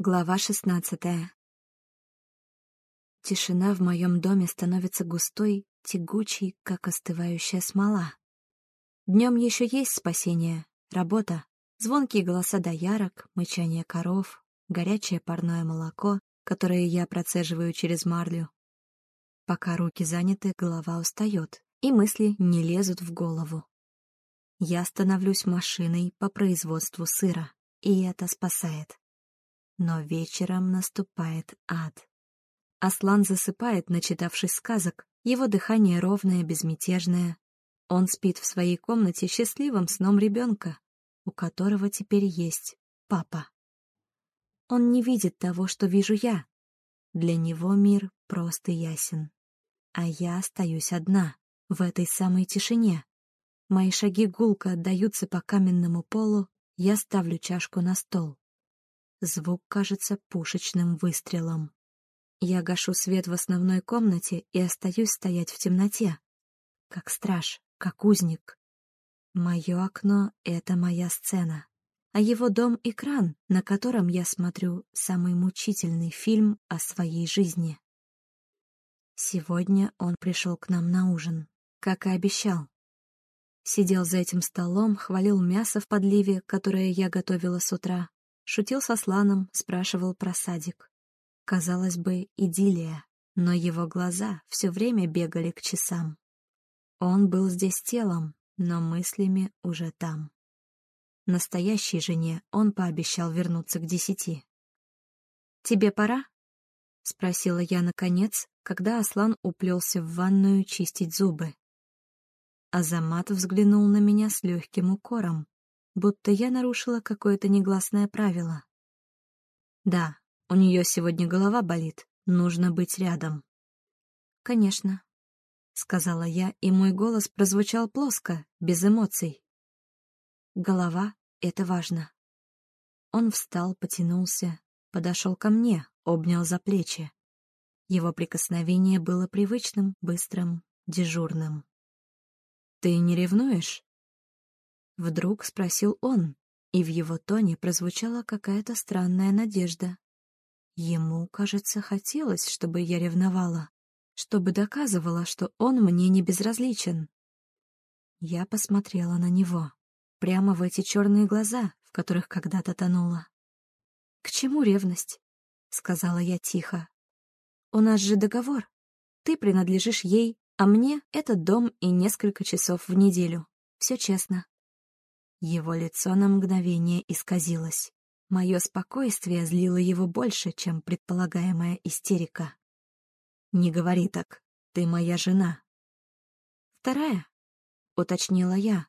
Глава шестнадцатая. Тишина в моем доме становится густой, тягучей, как остывающая смола. Днем еще есть спасение, работа, звонкие голоса доярок, мычание коров, горячее парное молоко, которое я процеживаю через марлю. Пока руки заняты, голова устает, и мысли не лезут в голову. Я становлюсь машиной по производству сыра, и это спасает. Но вечером наступает ад. Аслан засыпает, начитавшись сказок. Его дыхание ровное, безмятежное. Он спит в своей комнате счастливым сном ребенка, у которого теперь есть папа. Он не видит того, что вижу я. Для него мир прост и ясен. А я остаюсь одна, в этой самой тишине. Мои шаги гулко отдаются по каменному полу, я ставлю чашку на стол. Звук кажется пушечным выстрелом. Я гашу свет в основной комнате и остаюсь стоять в темноте. Как страж, как узник. Мое окно — это моя сцена, а его дом — экран, на котором я смотрю самый мучительный фильм о своей жизни. Сегодня он пришел к нам на ужин, как и обещал. Сидел за этим столом, хвалил мясо в подливе, которое я готовила с утра, Шутил со Сланом, спрашивал про садик. Казалось бы, идиллия, но его глаза все время бегали к часам. Он был здесь телом, но мыслями уже там. Настоящей жене он пообещал вернуться к десяти. «Тебе пора?» — спросила я наконец, когда Аслан уплелся в ванную чистить зубы. Азамат взглянул на меня с легким укором, будто я нарушила какое-то негласное правило. Да, у нее сегодня голова болит, нужно быть рядом. Конечно, сказала я, и мой голос прозвучал плоско, без эмоций. Голова — это важно. Он встал, потянулся, подошел ко мне, обнял за плечи. Его прикосновение было привычным, быстрым, дежурным. «Ты не ревнуешь?» Вдруг спросил он, и в его тоне прозвучала какая-то странная надежда. Ему, кажется, хотелось, чтобы я ревновала, чтобы доказывала, что он мне не безразличен. Я посмотрела на него, прямо в эти черные глаза, в которых когда-то тонула. «К чему ревность?» — сказала я тихо. «У нас же договор. Ты принадлежишь ей, а мне — этот дом и несколько часов в неделю. Все честно». Его лицо на мгновение исказилось. Мое спокойствие злило его больше, чем предполагаемая истерика. «Не говори так. Ты моя жена». «Вторая?» — уточнила я.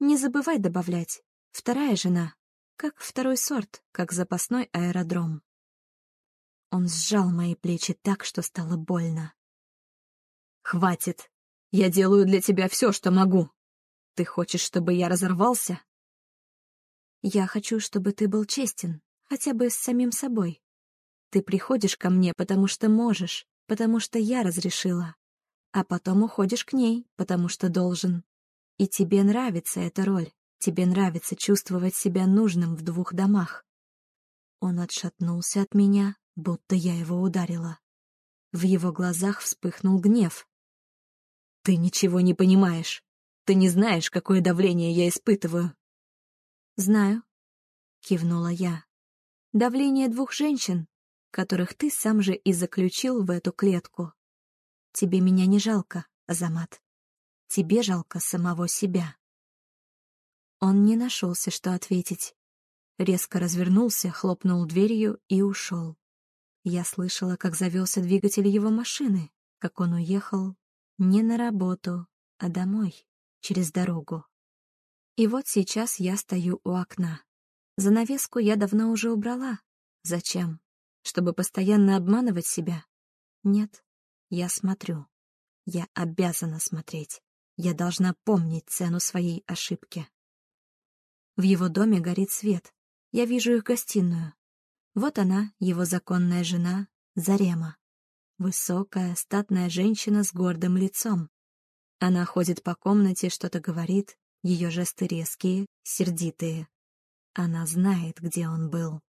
«Не забывай добавлять. Вторая жена. Как второй сорт, как запасной аэродром». Он сжал мои плечи так, что стало больно. «Хватит! Я делаю для тебя все, что могу!» Ты хочешь, чтобы я разорвался? Я хочу, чтобы ты был честен, хотя бы с самим собой. Ты приходишь ко мне, потому что можешь, потому что я разрешила, а потом уходишь к ней, потому что должен. И тебе нравится эта роль, тебе нравится чувствовать себя нужным в двух домах. Он отшатнулся от меня, будто я его ударила. В его глазах вспыхнул гнев. «Ты ничего не понимаешь. Ты не знаешь, какое давление я испытываю. Знаю, кивнула я. Давление двух женщин, которых ты сам же и заключил в эту клетку. Тебе меня не жалко, Азамат. Тебе жалко самого себя. Он не нашелся, что ответить. Резко развернулся, хлопнул дверью и ушел. Я слышала, как завелся двигатель его машины, как он уехал не на работу, а домой через дорогу. И вот сейчас я стою у окна. Занавеску я давно уже убрала. Зачем? Чтобы постоянно обманывать себя? Нет, я смотрю. Я обязана смотреть. Я должна помнить цену своей ошибки. В его доме горит свет. Я вижу их гостиную. Вот она, его законная жена, Зарема. Высокая, статная женщина с гордым лицом. Она ходит по комнате, что-то говорит, ее жесты резкие, сердитые. Она знает, где он был.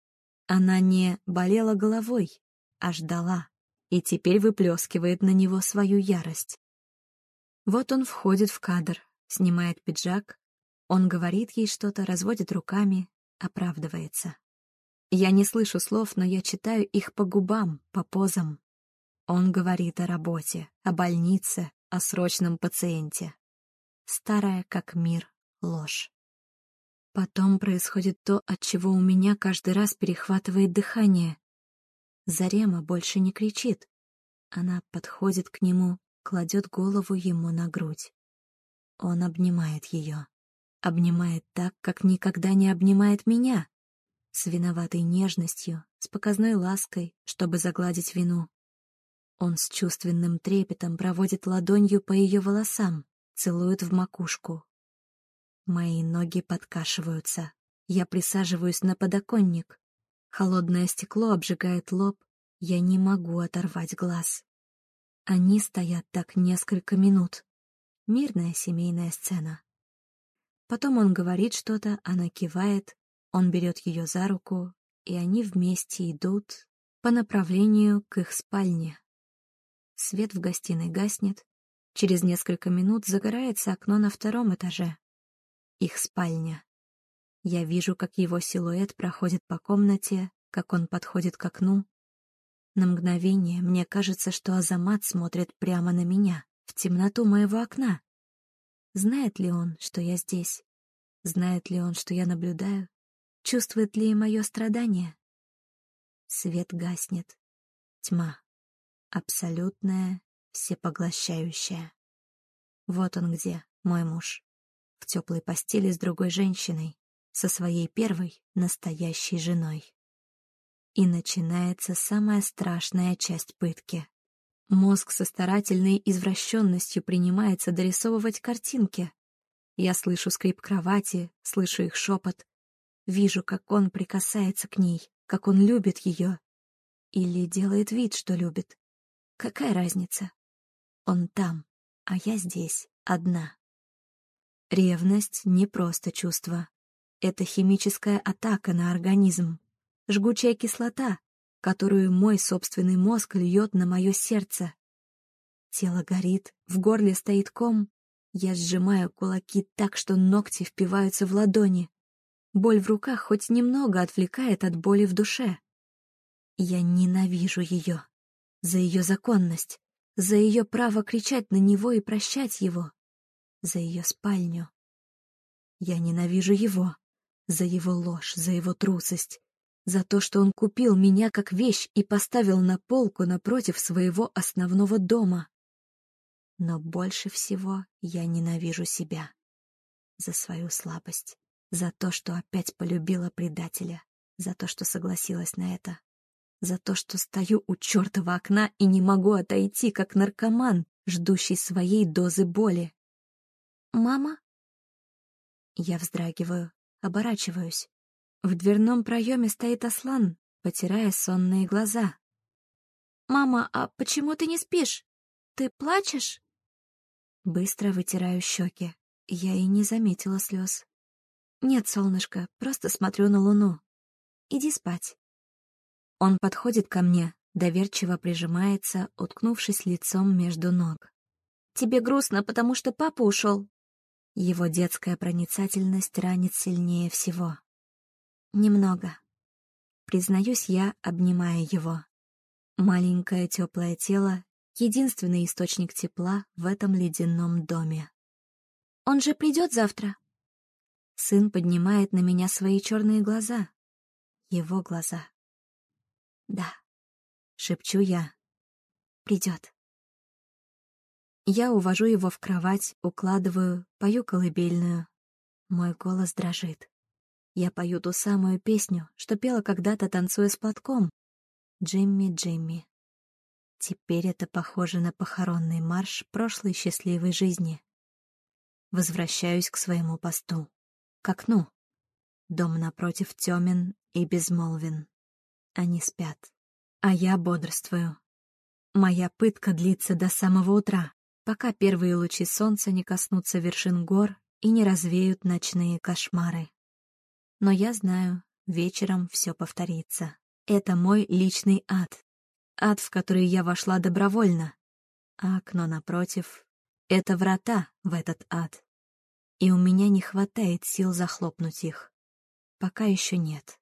Она не болела головой, а ждала, и теперь выплескивает на него свою ярость. Вот он входит в кадр, снимает пиджак, он говорит ей что-то, разводит руками, оправдывается. Я не слышу слов, но я читаю их по губам, по позам. Он говорит о работе, о больнице, о срочном пациенте. Старая как мир ложь. Потом происходит то, от чего у меня каждый раз перехватывает дыхание. Зарема больше не кричит. Она подходит к нему, кладет голову ему на грудь. Он обнимает ее. Обнимает так, как никогда не обнимает меня. С виноватой нежностью, с показной лаской, чтобы загладить вину. Он с чувственным трепетом проводит ладонью по ее волосам, целует в макушку. Мои ноги подкашиваются. Я присаживаюсь на подоконник. Холодное стекло обжигает лоб. Я не могу оторвать глаз. Они стоят так несколько минут. Мирная семейная сцена. Потом он говорит что-то, она кивает, он берет ее за руку, и они вместе идут по направлению к их спальне. Свет в гостиной гаснет. Через несколько минут загорается окно на втором этаже. Их спальня. Я вижу, как его силуэт проходит по комнате, как он подходит к окну. На мгновение мне кажется, что Азамат смотрит прямо на меня, в темноту моего окна. Знает ли он, что я здесь? Знает ли он, что я наблюдаю? Чувствует ли мое страдание? Свет гаснет. Тьма абсолютная, всепоглощающая. Вот он где, мой муж, в теплой постели с другой женщиной, со своей первой настоящей женой. И начинается самая страшная часть пытки. Мозг со старательной извращенностью принимается дорисовывать картинки. Я слышу скрип кровати, слышу их шепот. Вижу, как он прикасается к ней, как он любит ее. Или делает вид, что любит. Какая разница? Он там, а я здесь, одна. Ревность — не просто чувство. Это химическая атака на организм. Жгучая кислота, которую мой собственный мозг льет на мое сердце. Тело горит, в горле стоит ком. Я сжимаю кулаки так, что ногти впиваются в ладони. Боль в руках хоть немного отвлекает от боли в душе. Я ненавижу ее за ее законность, за ее право кричать на него и прощать его, за ее спальню. Я ненавижу его, за его ложь, за его трусость, за то, что он купил меня как вещь и поставил на полку напротив своего основного дома. Но больше всего я ненавижу себя за свою слабость, за то, что опять полюбила предателя, за то, что согласилась на это за то, что стою у чертова окна и не могу отойти, как наркоман, ждущий своей дозы боли. «Мама?» Я вздрагиваю, оборачиваюсь. В дверном проеме стоит Аслан, потирая сонные глаза. «Мама, а почему ты не спишь? Ты плачешь?» Быстро вытираю щеки. Я и не заметила слез. «Нет, солнышко, просто смотрю на луну. Иди спать». Он подходит ко мне, доверчиво прижимается, уткнувшись лицом между ног. «Тебе грустно, потому что папа ушел?» Его детская проницательность ранит сильнее всего. «Немного». Признаюсь я, обнимая его. Маленькое теплое тело — единственный источник тепла в этом ледяном доме. «Он же придет завтра?» Сын поднимает на меня свои черные глаза. Его глаза. «Да», — шепчу я. «Придет». Я увожу его в кровать, укладываю, пою колыбельную. Мой голос дрожит. Я пою ту самую песню, что пела когда-то, танцуя с платком. «Джимми, Джимми». Теперь это похоже на похоронный марш прошлой счастливой жизни. Возвращаюсь к своему посту, к окну. Дом напротив темен и безмолвен. Они спят. А я бодрствую. Моя пытка длится до самого утра, пока первые лучи солнца не коснутся вершин гор и не развеют ночные кошмары. Но я знаю, вечером все повторится. Это мой личный ад. Ад, в который я вошла добровольно. А окно напротив — это врата в этот ад. И у меня не хватает сил захлопнуть их. Пока еще нет.